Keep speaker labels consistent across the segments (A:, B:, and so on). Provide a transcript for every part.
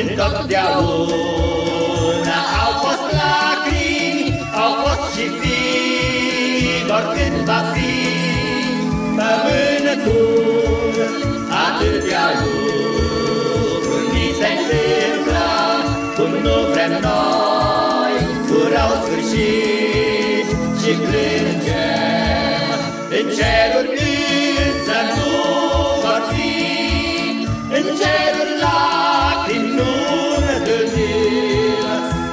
A: Întotdeauna au fost lacrimi, au fost și fii, oricând va și plângem în ceruri însă nu vor fi, în ceruri lacrimi nu întâlnim,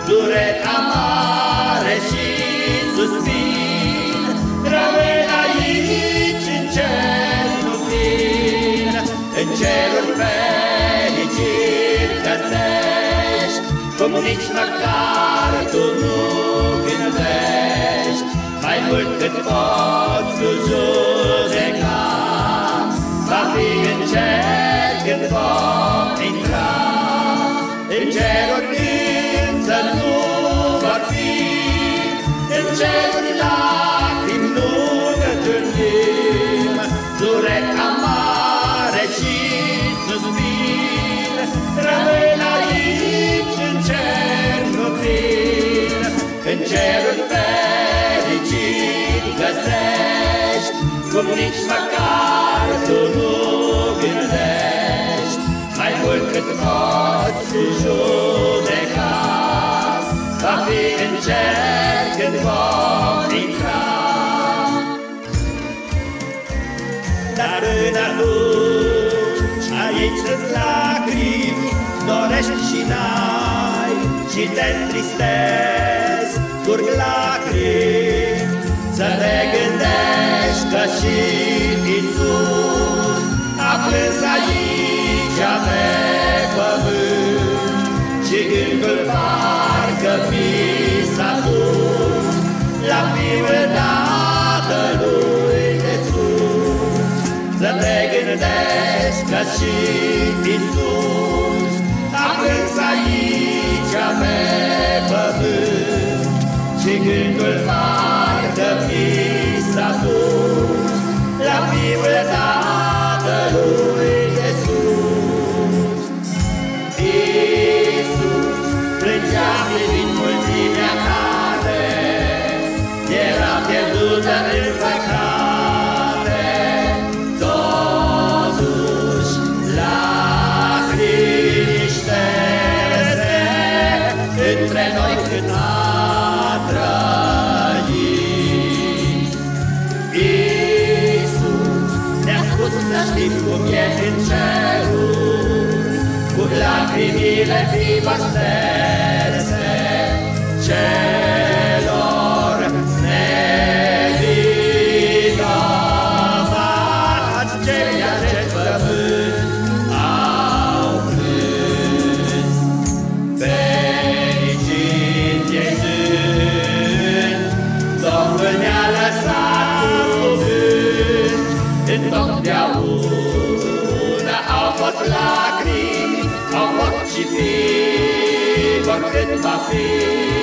A: duret amare și suspin, rămân aici în cer nu vin, în ceruri fericit găsești, cum nici măcar tu nu gândești, mai mult cât poți tu judeca, va fi în cer când vom intra, în ceruri însă nu vor fi, în ceruri lacrimi nu întâlnim, dureri amare și suspin, rămân aici în cer nu vin, în cerul fericit cum nici măcar tu nu gândești, mai mult cât poți judeca, va fi în cer când vom intra. Dar înăuntru, aici sunt lacrimi, dorești și n-ai, și te gândești că și Isus a plâns aici pe pământ, și gândul parcă mi s-a dus la fiul Tatălui de sus. Să te gândești că și Isus a plâns aici pe pământ și gândul parcă spus să știm cum e în ceruri, cu lacrimile vii va fii, oricât va fi